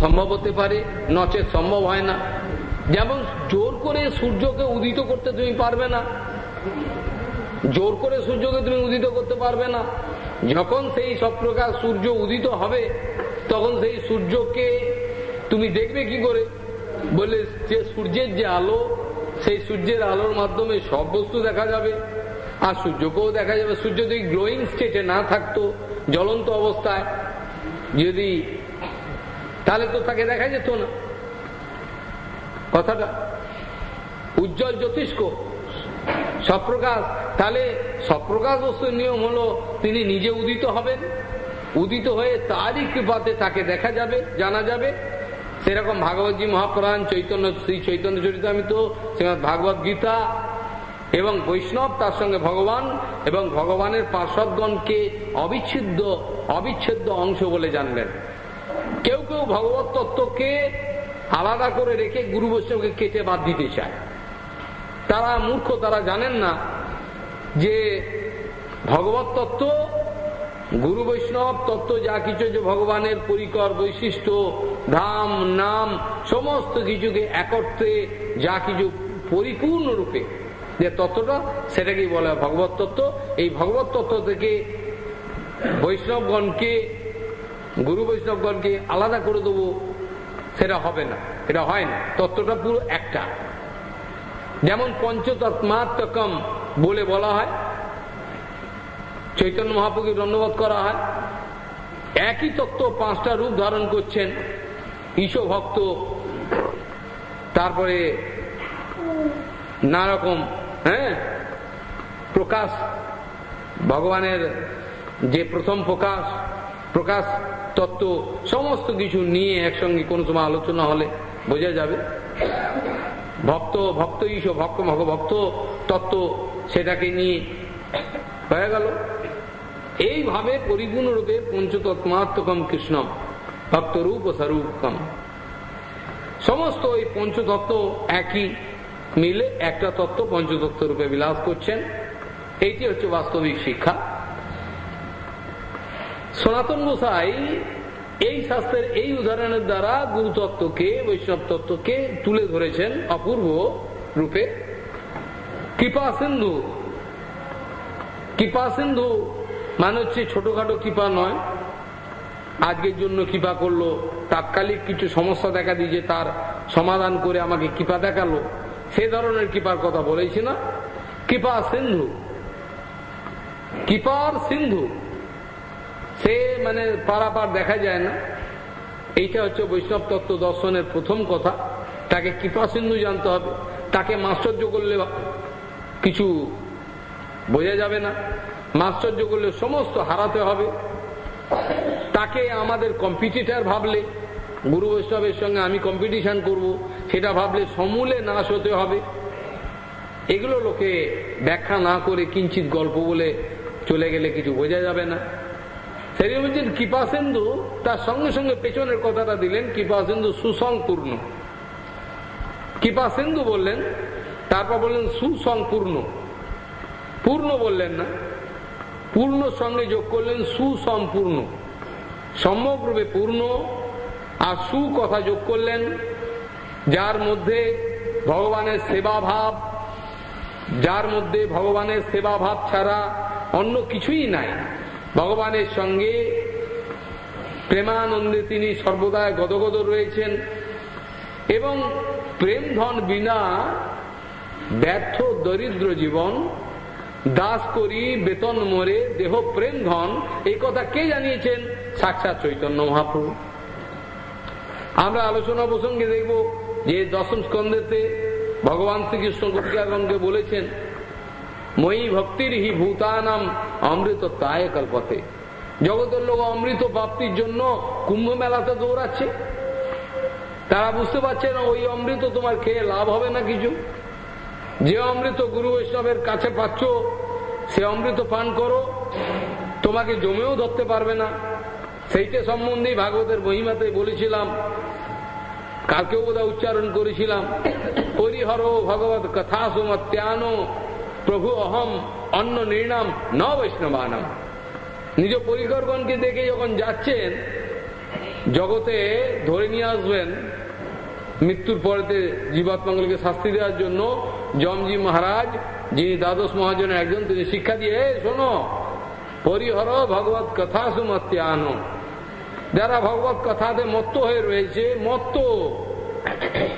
সম্ভব হতে পারে, নচেত সম্ভব হয় না। যেমন জোর করে সূর্যকে উদিত করতে তুমি পারবে না। জোর করে সূর্যকে তুমি উদিত করতে পারবে না। যখন সেই সব প্রকার সূর্য উদিত হবে, তখন সেই সূর্যকে তুমি দেখবে কি করে? বলে, যে সূর্যের যে আলো, সেই সূর্যের আলোর মাধ্যমে সব বস্তু দেখা যাবে। আর সূর্যকেও দেখা যাবে। সূর্য যদি গ্লোয়িং স্টেটে না থাকতো, জ্বলন্ত অবস্থায়, যদি তাহলে তো তাকে দেখা যেত না। কথাটা উজ্জ্বল জ্যোতিষ্ক সপ্রকাশ তাহলে সপ্রকাশ বস্তুর নিয়ম হলো, তিনি নিজে উদিত হবেন। উদিত হয়ে তারই কৃপাতে তাকে দেখা যাবে, জানা যাবে। সেরকম ভাগবতী মহাপ্রাণ, চৈতন্য, শ্রী চৈতন্য চরিত চরিতামিত, শ্রীমদ ভাগবত গীতা এবং বৈষ্ণব, তার সঙ্গে ভগবান এবং ভগবানের পার্শ্বদগণকে অবিচ্ছেদ্য অবিচ্ছেদ্য অংশ বলে জানলেন। কেউ কেউ ভগবত তত্ত্বকে আলাদা করে রেখে গুরু বৈষ্ণবকে কেটে বাদ দিতে চায়। তারা মূর্খ, তারা জানেন না যে ভগবত তত্ত্ব, গুরু বৈষ্ণব তত্ত্ব যা কিছু যে ভগবানের পরিকর বৈশিষ্ট্য, ধাম, নাম, সমস্ত কিছুকে একত্রে যা কিছু পরিপূর্ণ রূপে যে তত্ত্বটা, সেটাকেই বলে ভগবত তত্ত্ব। এই ভগবত তত্ত্ব থেকে বৈষ্ণবগণকে গুরু বৈষ্ণবগণকে আলাদা করে দেবো, সেটা হবে না, এটা হয় না। তত্ত্বটা পুরো একটা। যেমন পঞ্চতত্মাত্মকম বলে বলা হয়, চৈতন্য মহাপ্রভুকে ধন্যবাদ করা হয়। একই তত্ত্ব পাঁচটা রূপ ধারণ করছেন, ঈশো ভক্ত, তারপরে নানারকম হ্যাঁ? প্রকাশ, ভগবানের যে প্রথম প্রকাশ প্রকাশ, তত্ত্ব, সমস্ত কিছু নিয়ে একসঙ্গে কোনো সময় আলোচনা হলে বোঝা যাবে। ভক্ত ভক্ত ঈশো, ভক্ত ভক্ত তত্ত্ব, সেটাকে নিয়ে হয়ে গেল। এইভাবে পরিপূর্ণরূপে পঞ্চতত্মাত্মকম কৃষ্ণম, ভক্তরূপ ও স্বরূপকম। সমস্ত এই পঞ্চতত্ত্ব একই মিলে একটা তত্ত্ব পঞ্চতত্ত্ব রূপে বিলাস করছেন। এইটি হচ্ছে বাস্তবিক শিক্ষা। সনাতন গোসাই এই শাস্ত্রের এই উদাহরণের দ্বারা গুরুতত্ত্বকে, বৈষ্ণব তত্ত্বকে তুলে ধরেছেন অপূর্ব রূপে। কৃপা সিন্ধু। কৃপা সিন্ধু মানে হচ্ছে ছোটখাটো কৃপা নয়। আজকের জন্য কৃপা করল, তাৎকালিক কিছু সমস্যা দেখা দিয়েছে, তার সমাধান করে আমাকে কৃপা দেখাল। সে ধরনের কৃপার কথা বলেছি না। কৃপা সিন্ধু। কৃপার সিন্ধু। সে মানে পারাপার দেখা যায় না। এইটা হচ্ছে বৈষ্ণব তত্ত্ব দর্শনের প্রথম কথা। তাকে কৃপা সিন্ধু জানতে হবে। তাকে মাশ্চর্য করলে কিছু বোঝা যাবে না। মাশ্চর্য করলে সমস্ত হারাতে হবে। তাকে আমাদের কম্পিটিটার ভাবলে, গুরু বৈষ্ণবের সঙ্গে আমি কম্পিটিশন করব, সেটা ভাবলে সমূলে নাশ হতে হবে। এগুলো লোকে ব্যাখ্যা না করে কিঞ্চিত গল্প বলে চলে গেলে কিছু বোঝা যাবে না। সেই বলছেন কৃপা সিন্ধু তার সঙ্গে সঙ্গে পেছনের কথাটা দিলেন, কৃপা সিন্ধু সুসংপূর্ণ। কৃপা সিন্ধু বললেন, তারপর বললেন সুসংপূর্ণ। পূর্ণ বললেন না, পূর্ণ সঙ্গে যোগ করলেন সুসম্পূর্ণ। সমগ্রভাবে পূর্ণ আর সু কথা যোগ করলেন, যার মধ্যে ভগবানের সেবা ভাব যার মধ্যে ভগবানের সেবা ভাব ছাড়া অন্য কিছুই নাই। ভগবানের সঙ্গে প্রেমানন্দে তিনি সর্বদা গদগদ রয়েছেন এবং প্রেম ধন বিনা ব্যর্থ দরিদ্র জীবন, দাস করি, বেতন মরে, দেহ প্রেম ধন এই কথা কে জানিয়েছেন? সাক্ষাৎ চৈতন্য মহাপ্রভু। আমরা আলোচনা প্রসঙ্গে দেখব যে দশম স্কন্ধেতে ভগবান শ্রীকৃষ্ণ গোপিকাগণকে বলেছেন মই ভক্তির হি ভূতানাম অমৃত তায় কল্পতে। জগতের লোক অমৃত প্রাপ্তির জন্য কুম্ভ মেলাতে দৌড়াচ্ছে। তারা বুঝতে পারছে না, ওই অমৃত তোমার খেয়ে লাভ হবে না কিছু। যে অমৃত গুরু বৈষ্ণবের কাছে পাচ্ছ, সে অমৃত পান করো, তোমাকে জমেও ধরতে পারবে না। সেইটা সম্বন্ধেই ভাগবতের মহিমাতে বলেছিলাম, কালকেও বোধহয় উচ্চারণ করেছিলাম হরিহর ভগবত কথা সুমত্যান প্রভু অহম অন্য নির্ণাম ন বৈষ্ণবানাম। নিজ পরিকরগণকে দেখে যখন যাচ্ছেন, জগতে ধরে নিয়ে আসবেন, মৃত্যুর পরেতে জীবাত্মাগুলিকে শাস্তি দেওয়ার জন্য জমজি মহারাজ, যিনি দ্বাদশ মহাজনের একজন, তিনি শিক্ষা দিয়ে শোনো, পরিহর ভগবত কথা সুমত্যান যারা ভগবত কথাতে মত্ত হয়ে রয়েছে, মত্ত।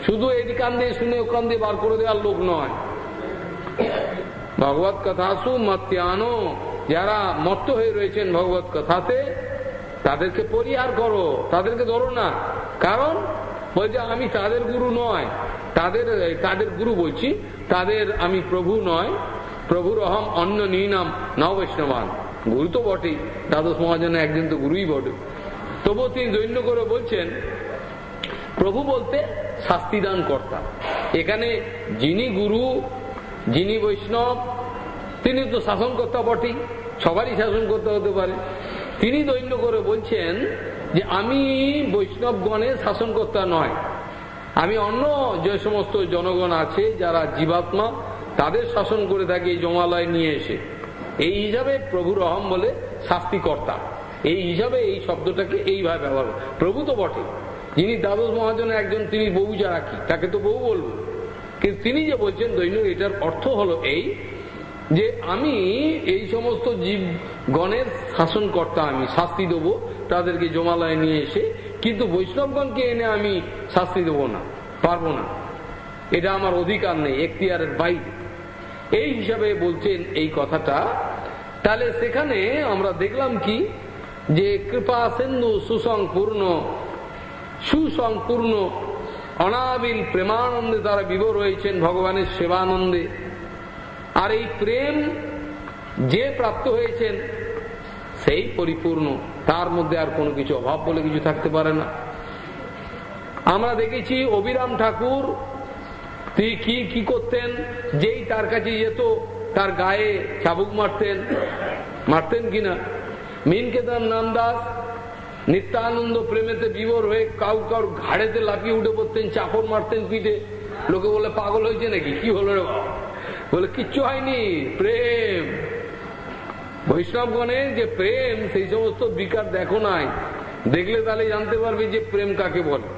শুধু এই কান দিয়ে, শুনে ওখান দিয়ে বার করে দেওয়ার লোক নয়। ভগবত কথা সুমত্যানো। যারা মত্ত হয়ে রয়েছেন ভগবত কথাতে, তাদেরকে পরিহার করো, তাদেরকে ধরো না। কারণ বলছে আমি তাদের গুরু নয়, তাদের তাদের গুরু বলছি, তাদের আমি প্রভু নয়, প্রভুর অহম অন্য নিনাম নব বৈষ্ণবান। গুরু তো বটেই, দ্বাদশ মহাজনে একজন তো গুরুই বটে। তবুও তিনি দৈন্য করে বলছেন, প্রভু বলতে শাস্তিদান কর্তা। এখানে যিনি গুরু যিনি বৈষ্ণব, তিনি তো শাসনকর্তা বটেই সবারই শাসন শাসনকর্তা হতে পারে। তিনি দৈন্য করে বলছেন যে আমি বৈষ্ণবগণের শাসনকর্তা নয়। আমি অন্য যে সমস্ত জনগণ আছে যারা জীবাত্মা, তাদের শাসন করে থাকি এই জমালয় নিয়ে এসে। এই হিসাবে প্রভুর অহম বলে শাস্তিকর্তা। এই হিসাবে এই শব্দটাকে এইভাবে ব্যবহার প্রভু তো বটে। যিনি দ্বাদশ মহাজনের একজন, তিনি বহু যা রাখি তাকে তো বহু বলব। কিন্তু তিনি যে বলছেন দৈনিক এটার অর্থ হলো এই যে আমি এই সমস্ত জীব গণের শাসনকর্তা আমি শাস্তি দেবো, তাদেরকে জমালয়ে নিয়ে এসে, কিন্তু বৈষ্ণবগণকে এনে আমি শাস্তি দেবো না, পারব না। এটা আমার অধিকার নেই, এখতিয়ারের বাইরে। এই হিসাবে বলছেন এই কথাটা। তাহলে সেখানে আমরা দেখলাম কি? যে কৃপা সিন্ধু সুসংপূর্ণ সুসংপূর্ণ অনাবিল প্রেমানন্দে তারা বিভোর হয়েছেন ভগবানের সেবানন্দে। আর এই প্রেম যে প্রাপ্ত হয়েছেন, সেই পরিপূর্ণ। তার মধ্যে আর কোনো কিছু অভাব বলে কিছু থাকতে পারে না। আমরা দেখেছি অবিরাম ঠাকুর, তিনি কি কি করতেন? যেই তার কাছে যেত, তার গায়ে চাবুক মারতেন। মারতেন কিনা? মিন কেদার নামদাস নিত্যানন্দ প্রেমেতে বিবর হয়ে কাউ কাউ ঘাড়েতে লাফিয়ে উঠে পড়তেন চাপড় মারতেন পিঠে। লোকে বলে পাগল হয়েছে নাকি? কি হলো রে বলে, কিচ্ছু হয়নি, প্রেম। বৈষ্ণবগণের যে প্রেম, সেই সমস্ত বিকার দেখো নাই। দেখলে তাহলে জানতে পারবে যে প্রেম কাকে বলে।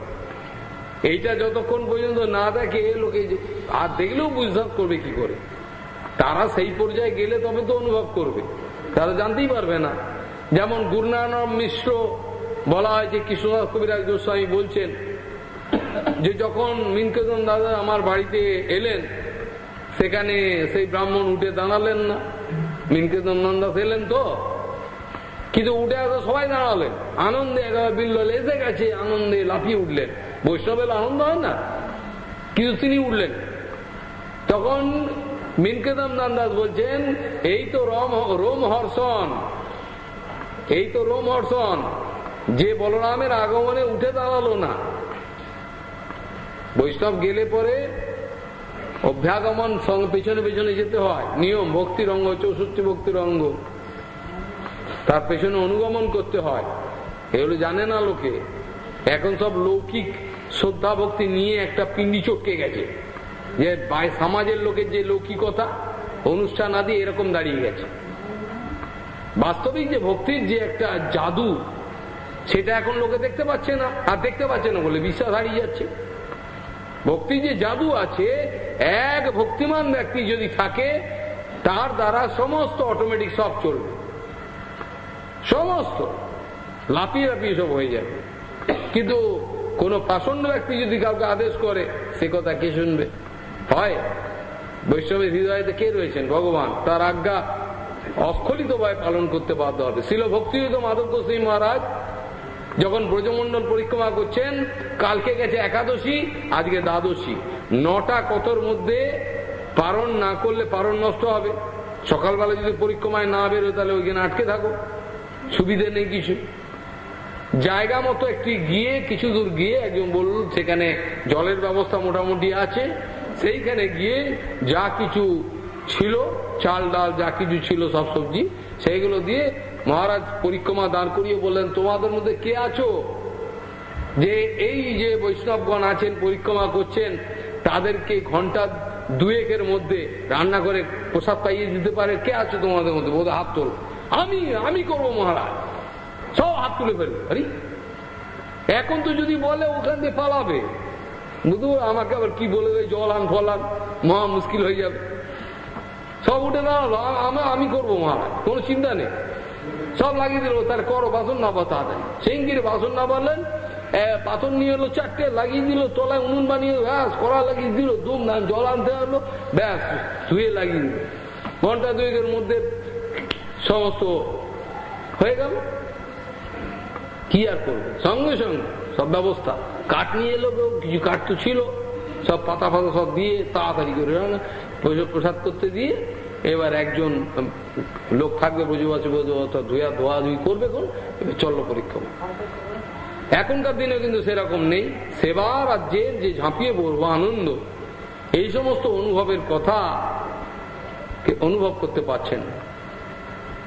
এইটা যতক্ষণ পর্যন্ত না দেখে, লোকে আর দেখলেও বুঝতে করবে কি করে? তারা সেই পর্যায়ে গেলে তবে তো অনুভব করবে। তারা জানতেই পারবে না। যেমন গুরুনানব মিশ্র বলা হয় যে কৃষ্ণদাস কবিরাজ গোস্বামী বলছেন যে যখন মিনকেতন দাদা আমার বাড়িতে এলেন, সেখানে সেই ব্রাহ্মণ উঠে দাঁড়ালেন না। মিনকেতন নন্দাস এলেন তো। কিন্তু উঠে আসা সবাই দাঁড়ালেন। আনন্দে একেবারে বিল্ল এসে গেছে, আনন্দে লাফিয়ে উঠলেন। বৈষ্ণবের আনন্দ হয় না? কিন্তু তিনি উঠলেন। তখন মিনকেতম দাস বলছেন, এই তো রম রোম হর্ষণ এই তো রোম হর্ষণ যে বলরামের আগমনে উঠে দাঁড়াল না, বৈষ্ণব গেলে পরে অভ্যাগমন পেছনে পেছনে যেতে হয়। নিয়ম ভক্তির অঙ্গ চৌষট্টি ভক্তির অঙ্গ তার পেছনে অনুগমন করতে হয়। এগুলো জানে না লোকে। এখন সব লৌকিক শ্রদ্ধা ভক্তি নিয়ে একটা পিন্ডি চটকে গেছে। যে সমাজের লোকের যে লৌকিকতা, অনুষ্ঠান আদি এরকম দাঁড়িয়ে গেছে। বাস্তবিক যে ভক্তির যে একটা জাদু সেটা এখন লোকে দেখতে পাচ্ছে না, আর দেখতে পাচ্ছে না বলে বিশ্বাস হারিয়ে যাচ্ছে। ভক্তি যে জাদু আছে, এক ভক্তিমান ব্যক্তি যদি থাকে, তার দ্বারা সমস্ত অটোমেটিক সব চলবে। সমস্ত। লাপিয়ে লাপিয়ে সব হয়ে যাবে। কিন্তু কোন পাষণ্ড ব্যক্তি যদি কাউকে আদেশ করে, সে কথা কে শুনবে? হয়। বৈষ্ণবের হৃদয়তে কে রয়েছেন? ভগবান। তার আজ্ঞা অস্খলিত ভাবে পালন করতে বাধ্য হবে। ছিল ভক্তিযুত মাধব গোস্বী মহারাজ যখন ব্রজমন্ডল পরিক্রমা করছেন, কালকে গেছে একাদশী, আজকে দ্বাদশী। নটা কতর মধ্যে পারণ না করলে পারণ নষ্ট হবে? সকালবেলা যদি পরিক্রমায় না বেরো তাহলে ওইখানে আটকে থাকো। সুবিধে নেই কিছু। জায়গা মতো একটি গিয়ে, কিছু দূর গিয়ে একজন বলল, সেখানে জলের ব্যবস্থা মোটামুটি আছে। সেইখানে গিয়ে যা কিছু ছিল, চাল ডাল যা কিছু ছিল সব সবজি, সেইগুলো দিয়ে মহারাজ পরিক্রমা দান করিয়ে বললেন, তোমাদের মধ্যে কে আছো? যে এই যে বৈষ্ণবগণ আছেন, পরিক্রমা করছেন, তাদেরকে ঘণ্টা দুয়েকের মধ্যে রান্না করে প্রসাদ পাইয়ে দিতে পারে। কে আছো তোমাদের মধ্যে? বোধ হাত তোল। আমি আমি করব মহারাজ। সব হাত তুলে ফেলবে। আরে, এখন তো যদি বলে ওখান দিয়ে পালাবে বুধু আমাকে আবার কি বলে দেয়? জল আন ফলান মহা মুশকিল হয়ে যাবে। সব উঠে দাঁড়াল। আমি করব মহারাজ, কোনো চিন্তা নেই। সব লাগিয়ে দিল, তার করো বাসন না বা তাড়াতাড়ি সেঙ্গির বাসন না পারলেন পাথর নিয়ে এলো চারটে, লাগিয়ে দিল, তলায় উনুন বানিয়ে, ব্যাস, কড়া লাগিয়ে দিল দুম না জল আনতে হলো ব্যাস, ধুয়ে লাগিয়ে দিল। ঘণ্টা দুয়েকের মধ্যে সমস্ত হয়ে গেল। কি আর করবে? সঙ্গে সঙ্গে সব ব্যবস্থা। কাঠ নিয়ে এলো কিছু কাঠ তো ছিল। সব পাতা ফাতা সব দিয়ে তাড়াতাড়ি করে প্রসাদ করতে দিয়ে এবার একজন লোক থাকবে ব্রজবাসী ব্রজবাসা ধুয়া ধোয়া ধুই করবে কোন? এবার চল্ল পরীক্ষা এখনকার দিনে কিন্তু সেরকম নেই। সেবা রাজ্যের যে ঝাঁপিয়ে পড়ব আনন্দ, এই সমস্ত অনুভবের কথা অনুভব করতে পারছেন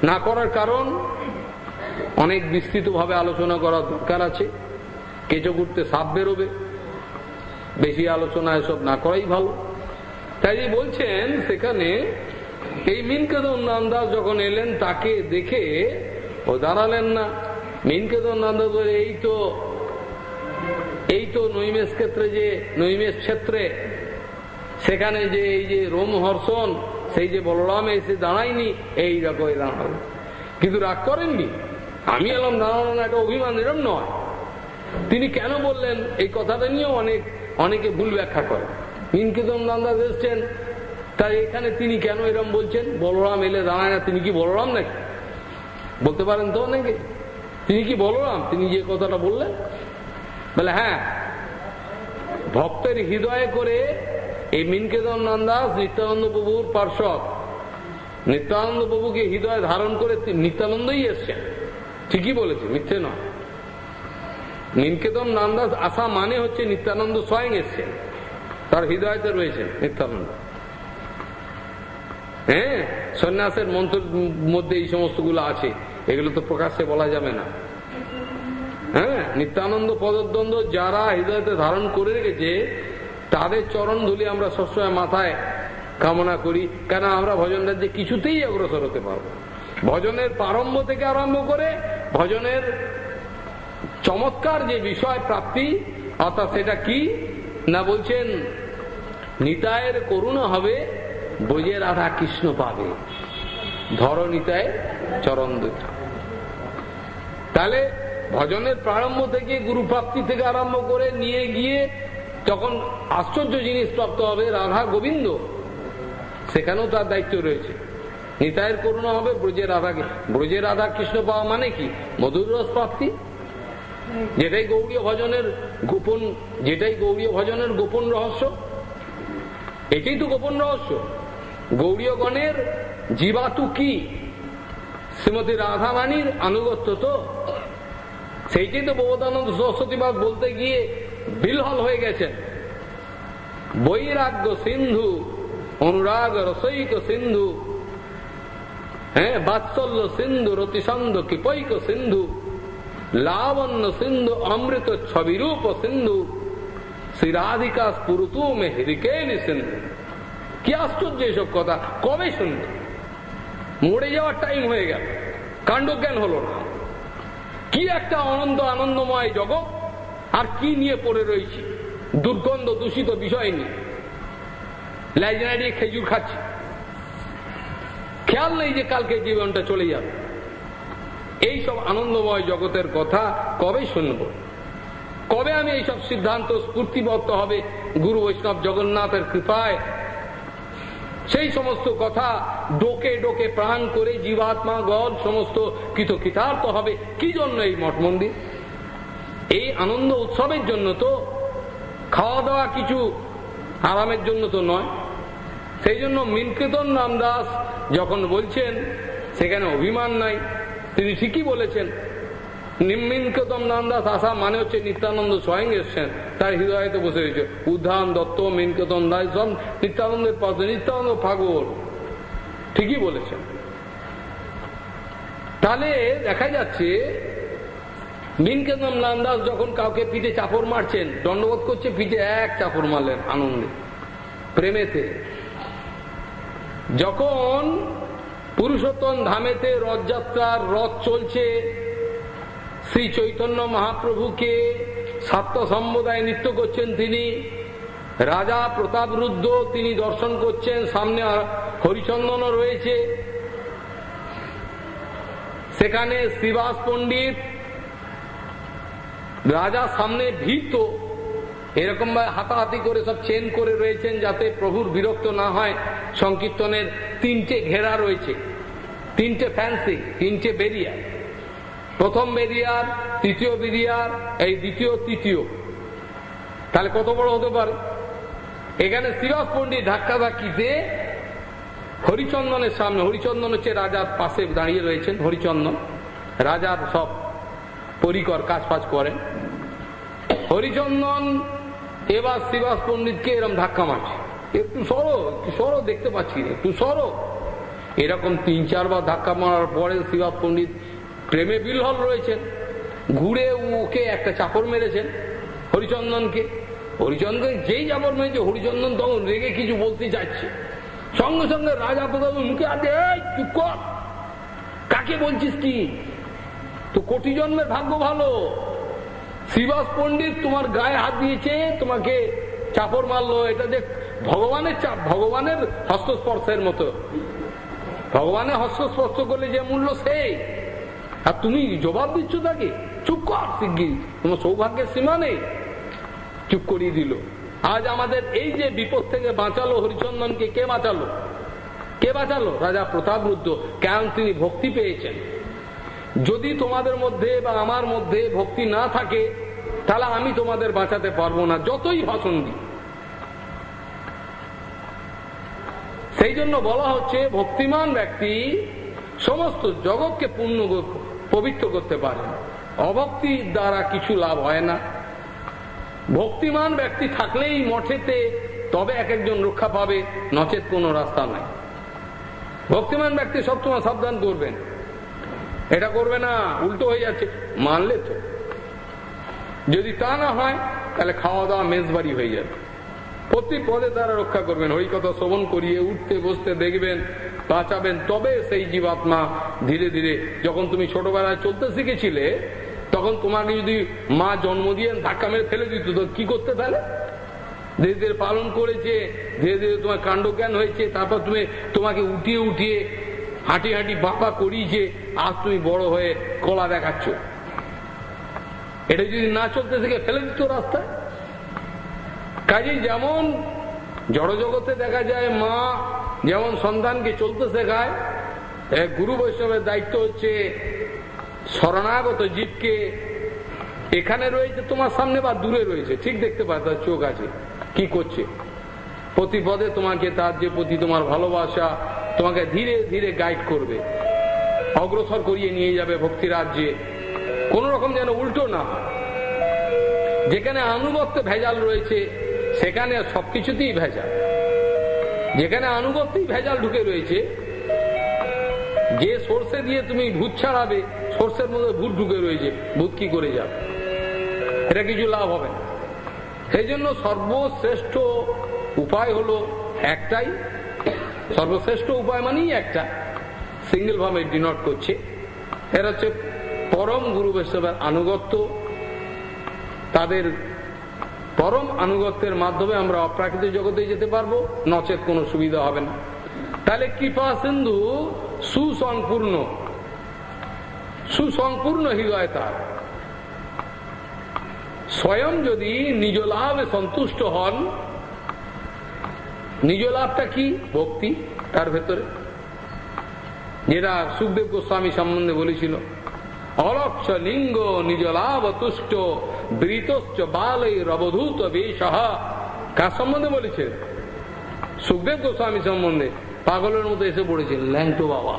না। করার কারণ, অনেক বিস্তৃতভাবে আলোচনা করার দরকার আছে। কেঁচো ঘুরতে সাপ বেরোবে। বেশি আলোচনা এসব না করাই ভালো। তাই বলছেন, সেখানে এই মিনকেদন নান্দাস যখন এলেন, তাকে দেখে ও দাঁড়ালেন না। মিনকেদন নান্দাস এই তো এই তো নৈমেষ ক্ষেত্রে যে, নৈমেষ ক্ষেত্রে সেখানে যে এই যে রোমহর্ষণ সেই যে বলরাম এসে দাঁড়ায়নি, এই রকম দাঁড়াল। কিন্তু রাগ করেননি? আমি এলাম, দাঁড়ানো না একটা অভিমান, এরম নয়। তিনি কেন বললেন? এই কথাটা নিয়েও অনেক, অনেকে ভুল ব্যাখ্যা করে মিনকেতন দান্দাজ এসছেন তাই এখানে তিনি কেন এরম বলছেন? বলরাম এলে দাঁড়ায় না, তিনি কি বলরাম নাকি? বলতে পারেন তো নাকি তিনি কি বলরাম? তিনি যে কথাটা বললেন। বলে হ্যাঁ ভক্তের হৃদয়ে করে এই মিনকেতন নন্দাস নিত্যানন্দ প্রভুর পার্শ্বদ, নিত্যানন্দ প্রভুকে হৃদয়ে ধারণ করে নিত্যানন্দই এসছেন। ঠিকই বলেছে, মিথ্যে নয়। নিনকেতন নন্দাস আসা মানে হচ্ছে নিত্যানন্দ স্বয়ং এসছেন। তার হৃদয়তে রয়েছে নিত্যানন্দ। হ্যাঁ সন্ন্যাসের মন্ত্র মধ্যে এই সমস্ত আছে। এগুলো তো প্রকাশ্যে বলা যাবে না। হ্যাঁ নিত্যানন্দ পদদ্বন্দ্ব যারা হৃদয়তে ধারণ করে রেখেছে, তাদের চরণ ধুলি আমরা সবসময় মাথায় কামনা করি। কেন আমরা ভজন রাজ্যে কিছুতেই অগ্রসর হতে পারব ভজনের প্রারম্ভ থেকে আরম্ভ করে ভজনের চমৎকার যে বিষয় প্রাপ্তি, অর্থাৎ সেটা কি? না বলছেন, নিতায়ের করুণা হবে বোঝে রাধা কৃষ্ণ পাবে। ধর নিতায় চরণ দুটা। তাহলে ভজনের প্রারম্ভ থেকে গুরু প্রাপ্তি থেকে আরম্ভ করে নিয়ে গিয়ে যখন আশ্চর্য জিনিস প্রাপ্ত হবে রাধা গোবিন্দ, সেখানেও তার দায়িত্ব রয়েছে। নিতায়ের করুণা হবে ব্রজের রাধাকে। ব্রজের রাধা কৃষ্ণ পাওয়া মানে কি? মধুর রস প্রাপ্তি। যেটাই গৌরীয় ভজনের গোপন যেটাই গৌরীয় ভজনের গোপন রহস্য, এটাই তো গোপন রহস্য। গৌরীয় গণের জীবাতু কি? শ্রীমতী রাধামানির আনুগত্য তো। সেইটাই তো বোধানন্দ সরস্বতীবাদ বলতে গিয়ে বিলহল হয়ে গেছেন। বৈরাগ্য সিন্ধু, অনুরাগ রসৈক সিন্ধু হ্যাঁ বাৎসল্য সিন্ধু রতিসন্দ কিপৈক সিন্ধু, লাবণ্য সিন্ধু, অমৃত ছবিরূপ সিন্ধু শ্রীরাধিকা স্ফুরতু মে সিন্ধু। কি আশ্চর্য এসব কথা? কবে শুনবে মরে যাওয়ার টাইম হয়ে গেল। কাণ্ডজ্ঞান হলো না। কি একটা অনন্ত আনন্দময় জগৎ? আর কি নিয়ে পড়ে রয়েছি? দুর্গন্ধ দূষিত বিষয় নিয়ে। লাইজনা দিয়ে খেজুর খাচ্ছি। খেয়াল নেই যে কালকে জীবনটা চলে যাবে। এই সব আনন্দময় জগতের কথা কবে শুনব? কবে আমি এইসব সিদ্ধান্ত স্ফূর্তিবদ্ধ হবে? গুরু বৈষ্ণব জগন্নাথের কৃপায় সেই সমস্ত কথা ডোকে ডোকে প্রাণ করে জীবাত্মা, গদ, সমস্ত কৃতকৃতার্থ হবে। কি জন্য এই মঠ মন্দির? এই আনন্দ উৎসবের জন্য তো খাওয়া দাওয়া কিছু আরামের জন্য তো নয়। সেই জন্য মিনকেতন রামদাস যখন বলছেন, সেখানে অভিমান নাই। তিনি ঠিকই বলেছেন নিম্মিনকতম নামদাস আসা মানে হচ্ছে নিত্যানন্দ স্বয়ং এসছেন। তার হৃদয়তে বসে রয়েছে, উদ্ধান দত্ত মিনকতম দাস সব নিত্যানন্দের পাশে, নিত্যানন্দ ফাগর ঠিকই বলেছেন। তাহলে দেখা যাচ্ছে মিনকেতম নান্দাস যখন কাউকে পিঠে চাপড় মারছেন, দণ্ডবোধ করছে, পিঠে এক চাপড় মারলেন আনন্দে, প্রেমেতে। যখন পুরুষোত্তম ধামেতে রথযাত্রার রথ চলছে শ্রী চৈতন্য মহাপ্রভুকে সাত্য সম্প্রদায় নৃত্য করছেন তিনি। রাজা প্রতাপ রুদ্র তিনি দর্শন করছেন, সামনে হরিচন্দনও রয়েছে। সেখানে শ্রীবাস পণ্ডিত, রাজা সামনে ভীত, এরকম ভাবে হাতাহাতি করে সব চেন করে রয়েছেন যাতে প্রভুর বিরক্ত না হয়। সংকীর্তনের তিনটে ঘেরা রয়েছে, তিনটে ফ্যান্সি তিনটে বেরিয়ার প্রথম বেরিয়ার তৃতীয় বেরিয়ার এই দ্বিতীয়, তৃতীয়। তাহলে কত বড় হতে পারে? এখানে শ্রীবাস পণ্ডিত ধাক্কা ধাক্কিতে হরিচন্দনের সামনে, হরিচন্দন হচ্ছে রাজার পাশে দাঁড়িয়ে রয়েছেন, হরিচন্দন। রাজার সব পরিকর কাজ ফাজ করেন। হরিচন্দন এবার শ্রীবাস পণ্ডিতকে এরকম ধাক্কা মারছে। একটু সরো একটু সরো, দেখতে পাচ্ছি একটু সরো। এরকম তিন, চারবার ধাক্কা মারার পরে শ্রীবাস পণ্ডিত প্রেমে বিলহল রয়েছেন। ঘুরে ওকে একটা চাপর মেরেছেন হরিচন্দনকে। হরিচন্দন যেই চাপড় মেরেছে, হরিচন্দন তখন রেগে কিছু বলতে চাচ্ছে সঙ্গে সঙ্গে রাজা প্রতাপ মুখে আদে চুপ কর। কাকে বলছিস কি? তো কোটি জন্মের ভাগ্য ভালো। শ্রীবাস পণ্ডিত তোমার গায়ে হাত দিয়েছে, তোমাকে চাপর মারলো। এটা যে ভগবানের চাপ, ভগবানের হস্তস্পর্শের মতো। ভগবানের হস্তস্পর্শ করলে যে মূল্য সেই। আর তুমি জবাব দিচ্ছ তাকে। চুপ কর, শিগগির। তোমার সৌভাগ্যের সীমা নেই। চুপ করিয়ে দিল। আজ আমাদের এই যে বিপদ থেকে বাঁচালো হরিচন্দনকে, কে বাঁচালো? কে বাঁচালো? রাজা প্রতাপ রুদ্র কেন তিনি ভক্তি পেয়েছেন? যদি তোমাদের মধ্যে বা আমার মধ্যে ভক্তি না থাকে, তাহলে আমি তোমাদের বাঁচাতে পারব না, যতই ভাষণ দিই সেই জন্য বলা হচ্ছে, ভক্তিমান ব্যক্তি, সমস্ত জগৎকে পূর্ণ পবিত্র করতে পারে। অভক্তির দ্বারা কিছু লাভ হয় না। ভক্তিমান ব্যক্তি থাকলেই মঠেতে তবে এক একজন রক্ষা পাবে, নচেত কোনো রাস্তা নাই। ভক্তিমান ব্যক্তি সবসময় সাবধান করবেন। এটা করবে না, উল্টো হয়ে যাচ্ছে, মানলে তো। যদি তা না হয়, তাহলে খাওয়া দাওয়া মেজবাড়ি হয়ে যাবে। প্রতি পদে তারা রক্ষা করবেন। ওই কথা শ্রবণ করিয়ে উঠতে, বসতে দেখবেন বাঁচাবেন তবে সেই জীবাত্মা ধীরে ধীরে, যখন তুমি ছোটবেলায় চলতে শিখেছিলে, তখন তোমাকে যদি মা জন্ম দিয়ে ধাক্কা মেরে ফেলে দিত, তো কি করতে তাহলে? ধীরে ধীরে পালন করেছে, ধীরে ধীরে তোমার কাণ্ড জ্ঞান হয়েছে, তারপর তুমি তোমাকে উঠিয়ে উঠিয়ে হাঁটি হাঁটি বাঁকা করিয়েছে, আজ তুমি বড় হয়ে কলা দেখাচ্ছ। এটা যদি না চলতে থেকে ফেলে দিত রাস্তায়? কাজেই যেমন জড়জগতে দেখা যায় মা যেমন সন্তানকে চলতে শেখায় গুরু বৈষ্ণবের দায়িত্ব হচ্ছে শরণাগত জীবকে এখানে রয়েছে, তোমার সামনে বা দূরে রয়েছে, ঠিক দেখতে পায় তার চোখ আছে, কি করছে? প্রতি পদে তোমাকে তার যে প্রতি তোমার ভালোবাসা, তোমাকে ধীরে ধীরে গাইড করবে, অগ্রসর করিয়ে নিয়ে যাবে ভক্তি রাজ্যে। কোন রকম যেন উল্টো না যেখানে আনুগত্য ভেজাল রয়েছে, সেখানে সবকিছুতেই ভেজাল। যেখানে আনুগত্যই ভেজাল ঢুকে রয়েছে, যে সর্ষে দিয়ে তুমি ভূত ছাড়াবে, সর্ষের মধ্যে ভূত ঢুকে রয়েছে, ভূত কি করে যাবে? এটা কিছু লাভ হবে না। সেই জন্য সর্বশ্রেষ্ঠ উপায় হলো একটাই। সর্বশ্রেষ্ঠ উপায় মানেই একটা। সিঙ্গেল ভাবে ডিনোট করছে। এরা হচ্ছে পরম গুরু বৈষ্ণবের আনুগত্য। তাদের পরম আনুগত্যের মাধ্যমে আমরা অপ্রাকৃতিক জগতে যেতে পারব, নচেত কোনো সুবিধা হবে না। তাহলে কৃপা সিন্ধু সুসম্পূর্ণ সুসম্পূর্ণ হৃদয় তার। স্বয়ং যদি নিজ লাভে সন্তুষ্ট হন, নিজ লাভটা কি? ভক্তি তার ভেতরে। যেটা সুখদেব গোস্বামী সম্বন্ধে বলেছিল, অলক্ষ লিঙ্গ নিজ লাভ তুষ্ট বৃতশ্চ বালই রবধূত বেশ কার সম্বন্ধে বলেছে সুখদেব গোস্বামী সম্বন্ধে পাগলের মতো এসে পড়েছেন বাবা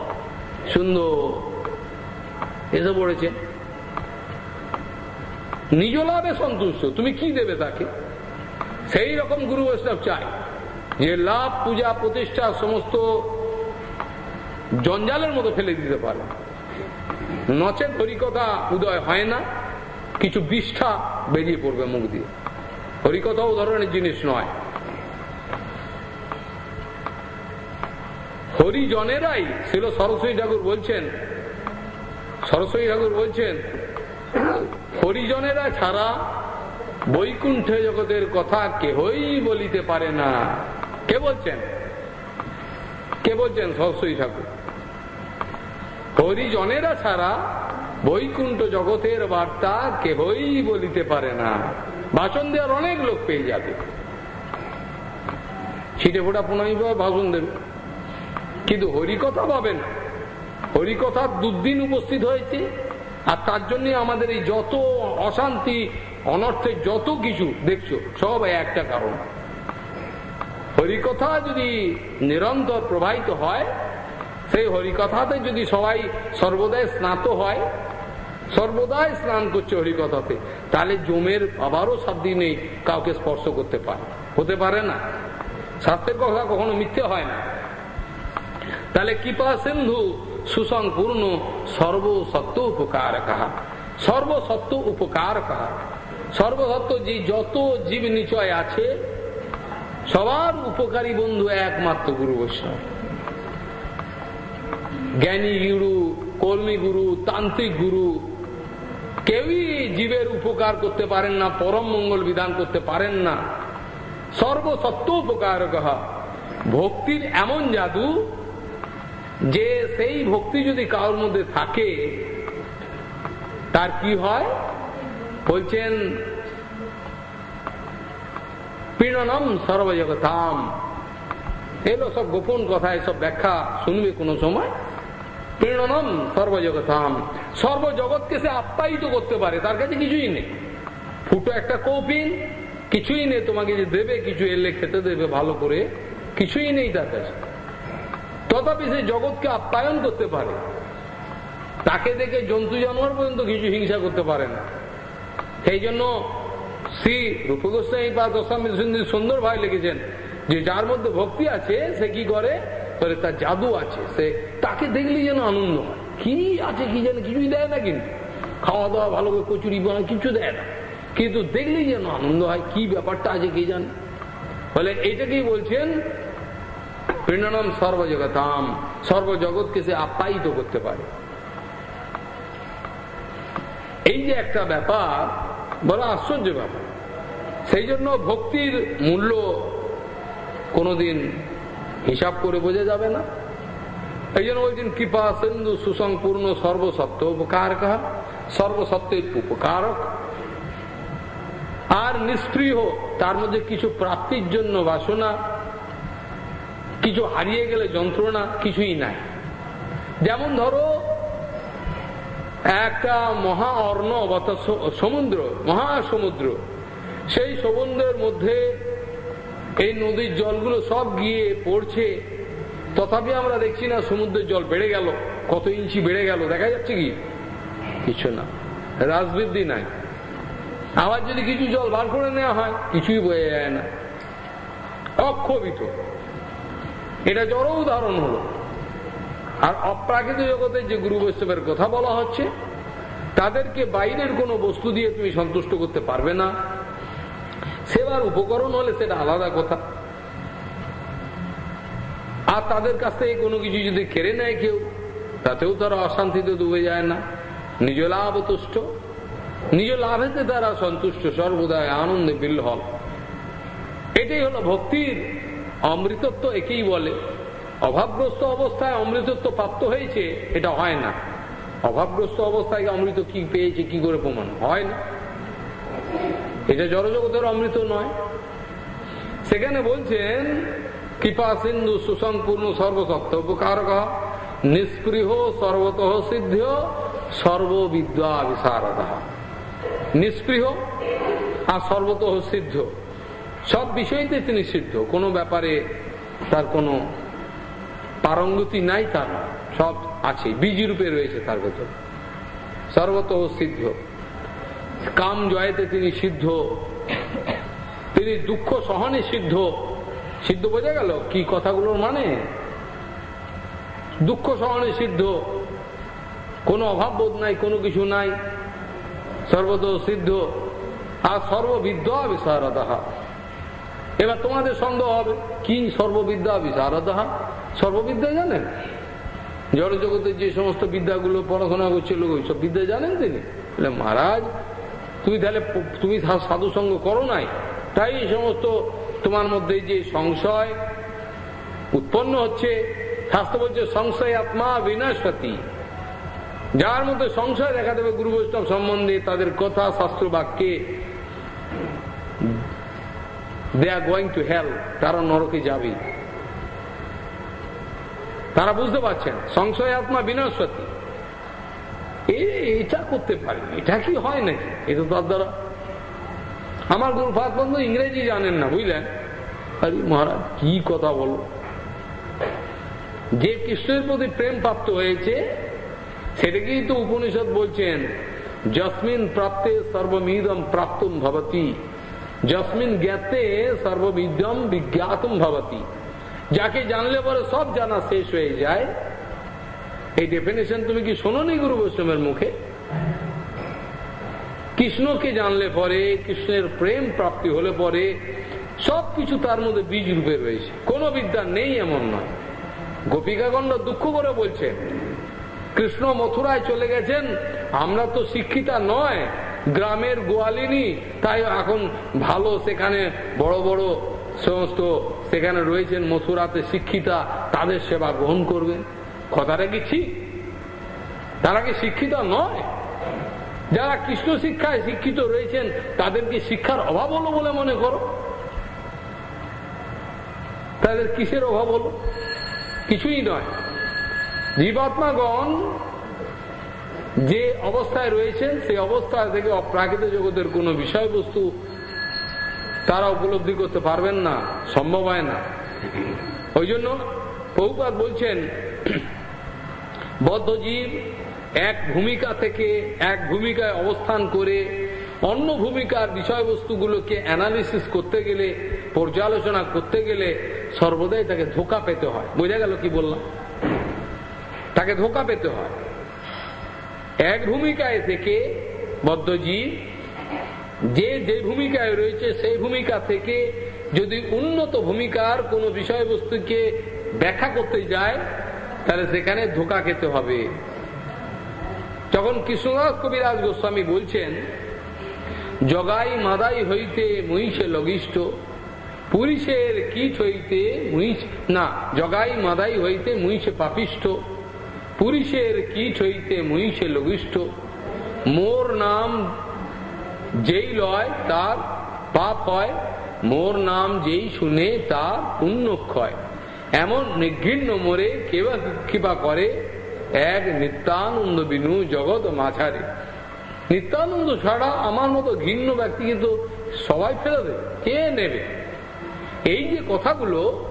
সুন্দর এসে পড়েছে নিজ লাভে সন্তুষ্ট তুমি কি দেবে তাকে সেই রকম গুরু বৈষ্ণব চাই যে লাভ পূজা প্রতিষ্ঠা সমস্ত জঞ্জালের মতো ফেলে দিতে পারে নচেত হরিকথা উদয় হয় না কিছু বিষ্ঠা বেরিয়ে পড়বে মুখ দিয়ে। হরিকথাও ধরনের জিনিস নয়। হরিজনেরাই ছিল সরস্বতী ঠাকুর বলছেন, সরস্বতী ঠাকুর বলছেন, হরিজনেরা ছাড়া বৈকুণ্ঠ জগতের কথা কেহই বলিতে পারে না। কে বলছেন? কে বলছেন সরস্বতী ঠাকুর? হরিজনেরা ছাড়া বৈকুণ্ঠ জগতের বার্তা কেহই বলিতে পারে না। ভাষণ দেওয়ার অনেক লোক পেয়ে যাবে। ছিটে ফোটা পুনাই ভাষণ দেবে। কিন্তু হরিকথা পাবেন হরিকথা দুদিন উপস্থিত হয়েছে, আর তার জন্য আমাদের এই যত অশান্তি, অনর্থের যত কিছু, দেখছ, সব একটা কারণ। হরিকথা যদি নিরন্তর প্রবাহিত হয় সেই হরিকথাতে যদি সবাই সর্বদাই স্নাত হয়, সর্বদাই স্নান করছে হরিকথাতে, তাহলে জমের আবারও সাধ্যি নেই কাউকে স্পর্শ করতে পারে। হতে পারে না। শাস্ত্রের কথা কখনো মিথ্যে হয় না। তাহলে কৃপা সিন্ধু সুসংপূর্ণ সর্বসত্য উপকার কাহা সর্বসত্য উপকার কাহা সর্বসত্য যে যত জীব নিচয় আছে, সবার উপকারী বন্ধু একমাত্র গুরু বৈষ্ণব। জ্ঞানী গুরু, কর্মী গুরু, তান্ত্রিক গুরু, কেউই জীবের উপকার করতে পারেন না, পরম মঙ্গল বিধান করতে পারেন না। সর্বসত্য উপকার ভক্তির এমন জাদু যে সেই ভক্তি যদি কারোর মধ্যে থাকে, তার কি হয়? বলছেন, পীড়নম সর্বজগতাম। এলো সব গোপন কথা এসব ব্যাখ্যা শুনবে কোনো সময়। পীড়নম সর্বজগতাম। সর্বজগৎকে সে আপ্যায়িত করতে পারে, তার কাছে কিছুই নেই। ফুটো একটা কৌপিন, কিছুই নেই তোমাকে যে দেবে, কিছু এলে খেতে দেবে ভালো করে, কিছুই নেই তার কাছে। তথাপি সে জগৎকে আপ্যায়ন করতে পারে। তাকে দেখে জন্তু জানোয়ার পর্যন্ত কিছু হিংসা করতে পারে না। সেই জন্য শ্রী রূপগোস্বামী বা দশামী সুন্দর ভাই লিখেছেন যে যার মধ্যে ভক্তি আছে, সে কি করে? তার জাদু আছে। সে তাকে দেখলেই যেন আনন্দ হয়। কি আছে কি যেন কিছুই দেয় না কিন্তু। খাওয়া দাওয়া ভালো করে, কচুরি বানা কিছু দেয় না। কিন্তু দেখলেই যেন আনন্দ হয়, কি ব্যাপারটা আছে কি জানে? বলে এটাকেই বলছেন পরিণাম সর্বজগতাম, সর্বজগৎকে সে আপ্যায়িত করতে পারে। এই যে একটা ব্যাপার, বড় আশ্চর্য ব্যাপার। সেই জন্য ভক্তির মূল্য কোনোদিন হিসাব করে বোঝা যাবে না। এই জন্য বলছেন, কৃপা সিন্ধু সুসংপূর্ণ সর্বসত্য উপকার কাহা সর্বসত্বের উপকারক। আর নিষ্ক্রিয় তার মধ্যে কিছু প্রাপ্তির জন্য বাসনা, কিছু হারিয়ে গেলে যন্ত্রণা কিছুই নাই। যেমন ধরো, একটা মহা অর্ণ অর্থাৎ সমুদ্র মহাসমুদ্র সেই সমুদ্রের মধ্যে এই নদীর জলগুলো সব গিয়ে পড়ছে। তথাপি আমরা দেখছি না সমুদ্রের জল বেড়ে গেল। কত ইঞ্চি বেড়ে গেল, দেখা যাচ্ছে কি? কিছু না। রাজবৃদ্ধি নাই। আবার যদি কিছু জল বার করে নেওয়া হয়, কিছুই বয়ে যায় না। অক্ষোভিত। এটা জড় উদাহরণ হলো। আর অপ্রাকৃত জগতের যে গুরু বৈষ্ণবের কথা বলা হচ্ছে, তাদেরকে বাইরের কোনো বস্তু দিয়ে তুমি সন্তুষ্ট করতে পারবে না। সেবার উপকরণ হলে সেটা আলাদা কথা। আর তাদের কাছ থেকে কোনো কিছু যদি কেড়ে নেয় কেউ, তাতেও তারা অশান্তিতে ডুবে যায় না। নিজ লাভ তুষ্ট। নিজ লাভেতে তারা সন্তুষ্ট। সর্বদায় আনন্দে বিল হল এটাই হলো ভক্তির অমৃতত্ব একেই বলে। অভাবগ্রস্ত অবস্থায় অমৃতত্ব প্রাপ্ত হয়েছে, এটা হয় না। অভাবগ্রস্ত অবস্থায় অমৃত কি পেয়েছে, কি করে প্রমাণ? হয় না। এটা জড়জগতের অমৃত নয়। সেখানে বলছেন, কৃপা সিন্ধু সুসম্পূর্ণ সর্বসত্য উপকার নিষ্পৃহ সর্বত সিদ্ধ সর্ববিদ্যা বিশারদা। নিষ্পৃহ আর সর্বত সিদ্ধ। সব বিষয়তে তিনি সিদ্ধ, কোনো ব্যাপারে তার কোনো পারঙ্গতি নাই তার, সব আছে বীজ রূপে রয়েছে তার ভেতর। সর্বত সিদ্ধ। কাম জয়েতে তিনি সিদ্ধ। তিনি দুঃখ সহনে সিদ্ধ। সিদ্ধ বোঝা গেল কি কথাগুলোর মানে? দুঃখ সহনে সিদ্ধ। কোনো অভাব বোধ নাই, কোনো কিছু নাই। সর্বত সিদ্ধ। আর সর্ববিদ্যা বিশারদাহা। এবার তোমাদের সন্দেহ হবে, কি সর্ববিদ্যা বিশারদাহা? সর্ববিদ্যা জানেন? জড় জগতের যে সমস্ত বিদ্যাগুলো পড়াশোনা করছে লোক সব বিদ্যা জানেন তিনি? মহারাজ তুমি তাহলে তুমি সাধু সঙ্গ করো নাই? তাই এই সমস্ত তোমার মধ্যে যে সংশয় উৎপন্ন হচ্ছে, শাস্ত্র বলছে, সংশয় আত্মা বিনাশপতি যার মধ্যে সংশয় দেখা দেবে গুরু বৈষ্ণব সম্বন্ধে, তাদের কথা শাস্ত্র বাক্যে দে আর গোয়িং টু হেল তারা নরকে যাবে। তারা বুঝতে পারছেন, সংশয় আত্মা বিনস্বতী এটা করতে পারে এটা কি হয় নাকি? এটা তার দ্বারা আমার গুরুফাত বন্ধু ইংরেজি জানেন না, বুঝলেন? আরে মহারাজ, কি কথা বলো? যে কৃষ্ণের প্রতি প্রেম প্রাপ্ত হয়েছে, সেটাকেই তো উপনিষদ বলছেন জসমিন প্রাপ্তে সর্বমিদম প্রাপ্তম ভবতী। জসমিন জ্ঞাতে সর্ববিদম বিজ্ঞাতম ভবতী। যাকে জানলে পরে সব জানা শেষ হয়ে যায়। এই ডেফিনেশন তুমি কি শোনি গুরু বৈষ্ণবের মুখে? কৃষ্ণকে জানলে পরে, কৃষ্ণের প্রেম প্রাপ্তি হলে পরে, সবকিছু তার মধ্যে বীজ রূপে রয়েছে। কোন বিদ্যা নেই এমন নয়। গোপিকাগণ্ড দুঃখ করে বলছে, কৃষ্ণ মথুরায় চলে গেছেন, আমরা তো শিক্ষিতা নয়, গ্রামের গোয়ালিনী, তাই এখন ভালো সেখানে, বড় বড় সমস্ত সেখানে রয়েছেন মথুরাতে শিক্ষিতা, তাদের সেবা গ্রহণ করবেন কথাটা কি তারা কি শিক্ষিত? নয়। যারা কৃষ্ণ শিক্ষায় শিক্ষিত রয়েছেন তাদেরকে শিক্ষার অভাব হলো বলে মনে করো? তাদের কিসের অভাব হলো? কিছুই নয়। জীবাত্মাগণ যে অবস্থায় রয়েছেন, সেই অবস্থা থেকে অপ্রাকৃত জগতের কোনো বিষয়বস্তু তারা উপলব্ধি করতে পারবেন না, সম্ভব হয় না। ওই জন্য বহুপাত বলছেন বদ্ধজীব এক ভূমিকা থেকে এক ভূমিকায় অবস্থান করে অন্য ভূমিকার বিষয়বস্তুগুলোকে অ্যানালিসিস করতে গেলে, পর্যালোচনা করতে গেলে সর্বদাই তাকে ধোকা পেতে হয়। বোঝা গেল কি বললাম? তাকে ধোকা পেতে হয়। এক ভূমিকায় থেকে বদ্ধজীব যে যে ভূমিকায় রয়েছে সেই ভূমিকা থেকে যদি উন্নত ভূমিকার কোনো বিষয়বস্তুকে ব্যাখ্যা করতে যায় তাহলে সেখানে ধোকা খেতে হবে। যখন কৃষ্ণদাস কবিরাজ গোস্বামী বলছেন, জগাই মাদাই হইতে মহিষে লঘিষ্ঠ পুলিশের কীট হইতে মহিষ না, জগাই মাদাই হইতে মহিষে পাপিষ্ঠ, পুরুষের কীট হইতে মহিষে লঘিষ্ঠ। মোর নাম যেই লয়, তার পাপ হয়, মোর নাম যেই শুনে তার পুণ্য ক্ষয়। এমন নিঘৃণ্য মোরে কেবা কিবা করে? এক নিত্যানন্দ বিনু জগৎ মাঝারে। নিত্যানন্দ ছাড়া আমার মতো ঘৃণ্য ব্যক্তি কিন্তু সবাই ফেলে দেবে। কে নেবে? এই যে কথাগুলো,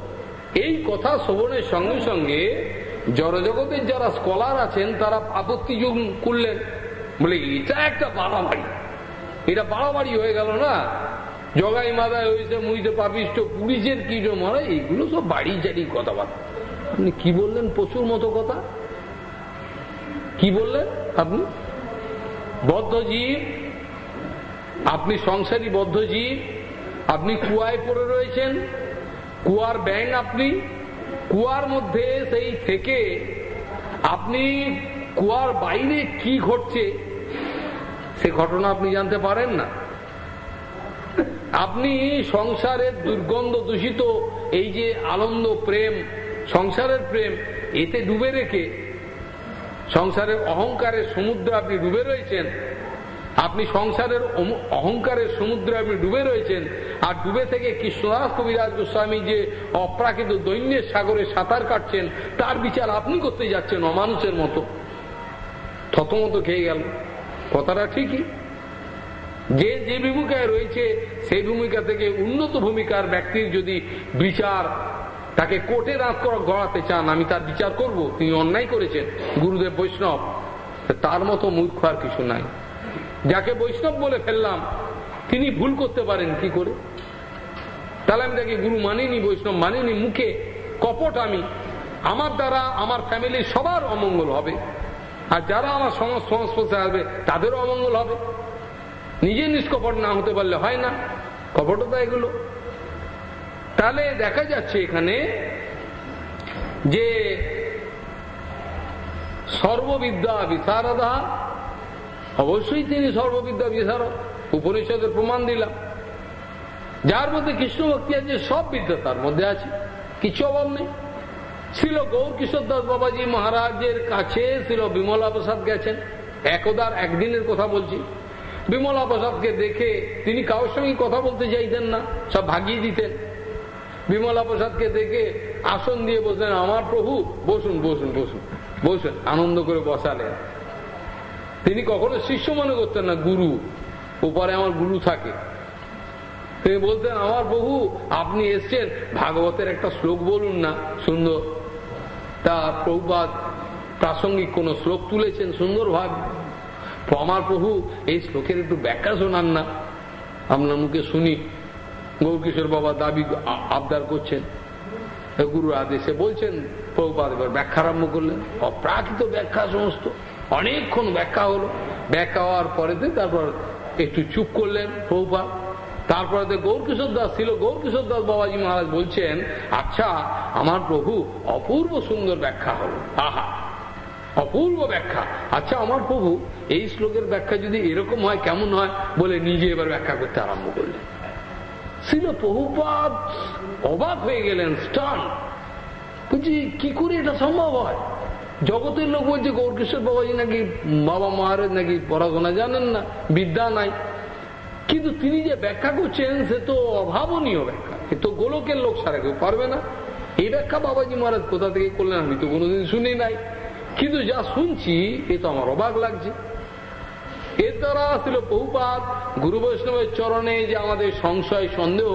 এই কথা শ্রবণের সঙ্গে সঙ্গে জড়জগতের যারা স্কলার আছেন, তারা আপত্তি করলেন। বলে, এটা একটা বাড়াবাড়ি। এটা বাড়াবাড়ি হয়ে গেল না? জগাই মাদায় হয়েছে মুইতে পাপিষ্ট পুলিশের কি জো মরে এইগুলো সব বাড়ি চাড়ি কথাবার্তা। আপনি কি বললেন প্রচুর মতো কথা? কি বললেন আপনি? বদ্ধজীব, আপনি সংসারী বদ্ধজীব, আপনি কুয়ায় পড়ে রয়েছেন, কুয়ার ব্যাং আপনি, কুয়ার মধ্যে সেই থেকে আপনি কুয়ার বাইরে কি ঘটছে, সে ঘটনা আপনি জানতে পারেন না। আপনি সংসারের দুর্গন্ধ দূষিত, এই যে আনন্দ, প্রেম, সংসারের প্রেম, এতে ডুবে রেখে সংসারের অহংকারের সমুদ্রে আপনি ডুবে রয়েছেন, আপনি সংসারের অহংকারের সমুদ্রে আপনি ডুবে রয়েছেন, আর ডুবে থেকে কৃষ্ণদাস কবিরাজ গোস্বামী যে অপ্রাকৃত দৈন্যের সাগরে সাঁতার কাটছেন, তার বিচার আপনি করতে যাচ্ছেন অমানুষের মতো। থতমতো খেয়ে গেল। কথাটা ঠিকই। যে যে ভূমিকায় রয়েছে, সেই ভূমিকা থেকে উন্নত ভূমিকার ব্যক্তির যদি বিচার তাকে কোর্টে রাত করা গড়াতে চান, আমি তার বিচার করব, তিনি অন্যায় করেছেন, গুরুদেব বৈষ্ণব। তার মতো মূর্খ আর কিছু নাই। যাকে বৈষ্ণব বলে ফেললাম, তিনি ভুল করতে পারেন, কি করে? তাহলে আমি তাকে গুরু মানিনি, বৈষ্ণব মানিনি, মুখে কপট আমি। আমার দ্বারা আমার ফ্যামিলির সবার অমঙ্গল হবে। আর যারা আমার সংস্পর্শে আসবে, তাদেরও অমঙ্গল হবে। নিজে নিষ্কপট না হতে পারলে হয় না। কপটতা এগুলো। তাহলে দেখা যাচ্ছে এখানে যে সর্ববিদ্যা বিশারদা, অবশ্যই তিনি সর্ববিদ্যা বিশারদ, উপনিষদের প্রমাণ দিলাম। যার মধ্যে কৃষ্ণ ভক্তি আছে, সব বিদ্যা তার মধ্যে আছে, কিছু অভাব নেই। ছিল গৌর কিশোর দাস বাবাজি মহারাজের কাছে, ছিল বিমলা প্রসাদ গেছেন। একদার একদিনের কথা বলছি। বিমলা প্রসাদকে দেখে তিনি কারোর সঙ্গে কথা বলতে চাইতেন না, সব ভাগিয়ে দিতেন। বিমলা প্রসাদকে দেখে আসন দিয়ে বসলেন আমার প্রভু, বসুন বসুন বসুন বসুন। আনন্দ করে বসালেন। তিনি কখনো শিষ্য মনে করতেন না, গুরু, ওপারে আমার গুরু থাকে। তিনি বলতেন, আমার বহু আপনি এসছেন, ভাগবতের একটা শ্লোক বলুন না, সুন্দর। তা প্রভুপাত প্রাসঙ্গিক কোন শ্লোক তুলেছেন সুন্দর ভাব আমার প্রভু, এই শ্লোকের একটু ব্যাখ্যা শোনান না। আপনার মুখে শুনি গৌরকিশোর বাবা দাবি আবদার করছেন। গুরুর আদেশে বলছেন প্রভুপাত এবার ব্যাখ্যা আরম্ভ করলেন। অপ্রাকৃত ব্যাখ্যা সমস্ত, অনেকক্ষণ ব্যাখ্যা হলো। ব্যাখ্যা হওয়ার পরেতে তারপর একটু চুপ করলেন প্রভুপাত তারপরে গৌরকিশোর দাস ছিল গৌরকিশোর দাস বাবাজি মহারাজ বলছেন আচ্ছা আমার প্রভু অপূর্ব সুন্দর ব্যাখ্যা হলো। আহা! অপূর্ব ব্যাখ্যা। আচ্ছা আমার প্রভু, এই শ্লোকের ব্যাখ্যা যদি এরকম হয়, কেমন হয়? বলে নিজে এবার ব্যাখ্যা করতে আরম্ভ করলেন। ছিল বহুপাত, অবাক হয়ে গেলেন স্টান বলছি, কি করে এটা সম্ভব হয়? জগতের লোক বলছে, গৌরকিশোর বাবাজি নাকি বাবা মহারাজ নাকি পড়াশোনা জানেন না, বিদ্যা নাই। কিন্তু তিনি যে ব্যাখ্যা করছেন, সে তো অভাবনীয় ব্যাখ্যা। এ তো গোলকের লোক সারা কেউ পারবে না। এই ব্যাখ্যা বাবাজি মহারাজ কোথা থেকে করলেন, আমি তো কোনোদিন শুনি নাই। কিন্তু যা শুনছি, এ তো আমার অবাক লাগছে। এর দ্বারা ছিল বহুপাত গুরু বৈষ্ণবের চরণে যে আমাদের সংশয়, সন্দেহ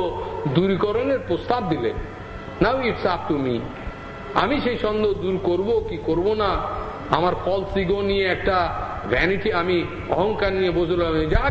দূরীকরণের প্রস্তাব দিলেন। Now it's up to me আমি সেই সন্দেহ দূর করব কি করব না? আমার ফলসিগো নিয়ে একটা ভ্যানিটি আমি, অহংকার নিয়ে বসলাম যা